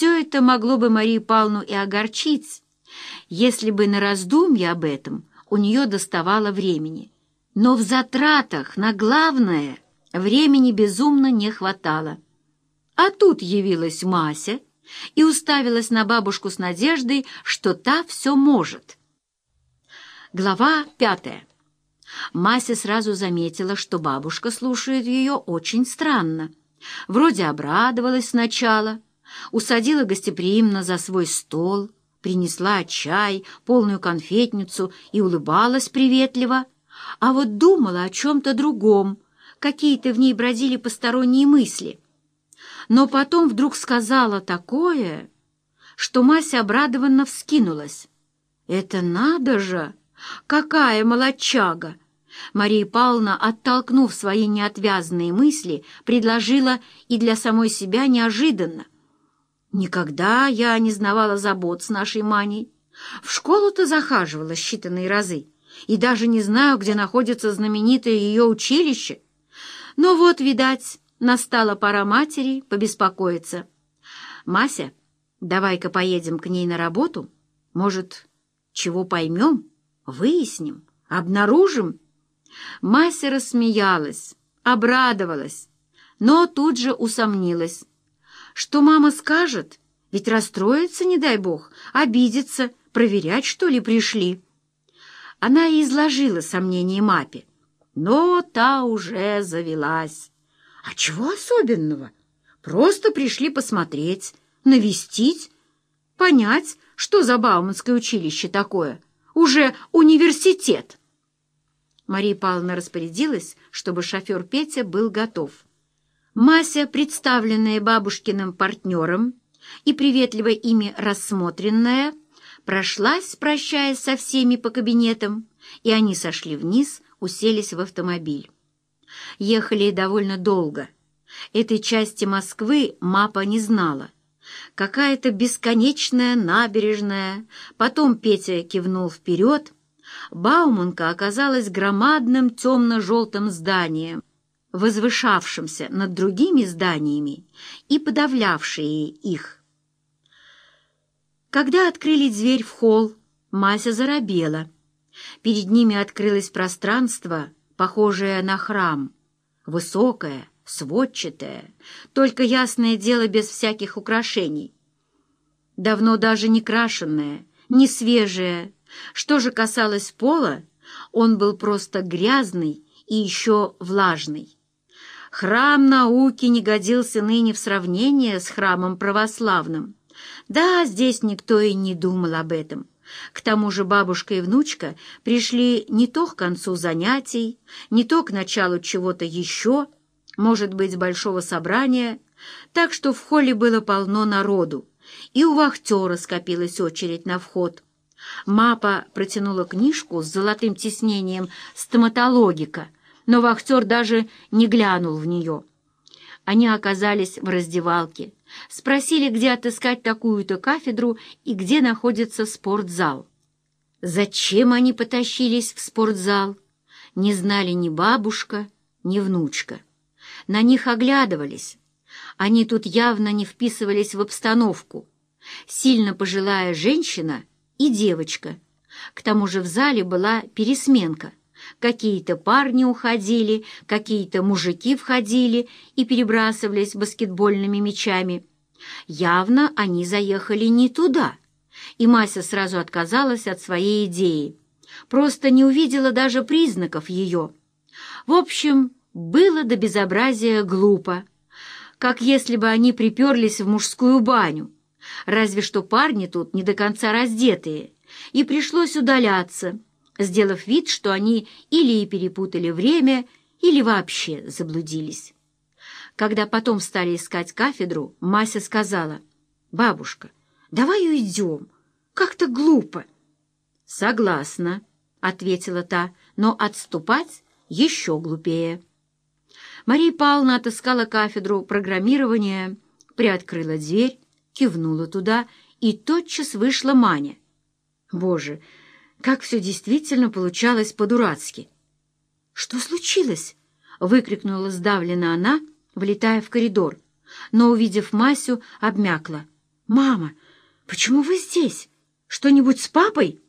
все это могло бы Марию Павловну и огорчить, если бы на раздумье об этом у нее доставало времени. Но в затратах на главное времени безумно не хватало. А тут явилась Мася и уставилась на бабушку с надеждой, что та все может. Глава пятая. Мася сразу заметила, что бабушка слушает ее очень странно. Вроде обрадовалась сначала, усадила гостеприимно за свой стол, принесла чай, полную конфетницу и улыбалась приветливо, а вот думала о чем-то другом, какие-то в ней бродили посторонние мысли. Но потом вдруг сказала такое, что Мася обрадованно вскинулась. «Это надо же!» «Какая молодчага!» Мария Павловна, оттолкнув свои неотвязные мысли, предложила и для самой себя неожиданно. «Никогда я не знавала забот с нашей Маней. В школу-то захаживала считанные разы, и даже не знаю, где находится знаменитое ее училище. Но вот, видать, настала пора матери побеспокоиться. Мася, давай-ка поедем к ней на работу. Может, чего поймем?» Выясним, обнаружим. Мася рассмеялась, обрадовалась, но тут же усомнилась. Что мама скажет? Ведь расстроится, не дай бог, обидится, проверять, что ли, пришли. Она и изложила сомнения мапе, но та уже завелась. А чего особенного? Просто пришли посмотреть, навестить, понять, что за Бауманское училище такое — уже университет!» Мария Павловна распорядилась, чтобы шофер Петя был готов. Мася, представленная бабушкиным партнером и приветливо ими рассмотренная, прошлась, прощаясь со всеми по кабинетам, и они сошли вниз, уселись в автомобиль. Ехали довольно долго. Этой части Москвы Мапа не знала — какая-то бесконечная набережная. Потом Петя кивнул вперед. Бауманка оказалась громадным темно-желтым зданием, возвышавшимся над другими зданиями и подавлявшие их. Когда открыли дверь в холл, Мася заробела. Перед ними открылось пространство, похожее на храм, высокое, сводчатая, только ясное дело без всяких украшений. Давно даже не крашенная, не свежая. Что же касалось пола, он был просто грязный и еще влажный. Храм науки не годился ныне в сравнение с храмом православным. Да, здесь никто и не думал об этом. К тому же бабушка и внучка пришли не то к концу занятий, не то к началу чего-то еще, может быть, большого собрания, так что в холле было полно народу, и у вахтера скопилась очередь на вход. Мапа протянула книжку с золотым тиснением «Стоматологика», но вахтер даже не глянул в нее. Они оказались в раздевалке, спросили, где отыскать такую-то кафедру и где находится спортзал. Зачем они потащились в спортзал, не знали ни бабушка, ни внучка на них оглядывались. Они тут явно не вписывались в обстановку. Сильно пожилая женщина и девочка. К тому же в зале была пересменка. Какие-то парни уходили, какие-то мужики входили и перебрасывались баскетбольными мячами. Явно они заехали не туда, и Мася сразу отказалась от своей идеи. Просто не увидела даже признаков ее. В общем, было до безобразия глупо, как если бы они приперлись в мужскую баню, разве что парни тут не до конца раздетые, и пришлось удаляться, сделав вид, что они или перепутали время, или вообще заблудились. Когда потом стали искать кафедру, Мася сказала, «Бабушка, давай уйдем, как-то глупо». «Согласна», — ответила та, «но отступать еще глупее». Мария Павловна отыскала кафедру программирования, приоткрыла дверь, кивнула туда, и тотчас вышла Маня. Боже, как все действительно получалось по-дурацки! «Что случилось?» — выкрикнула сдавленно она, влетая в коридор, но, увидев Масю, обмякла. «Мама, почему вы здесь? Что-нибудь с папой?»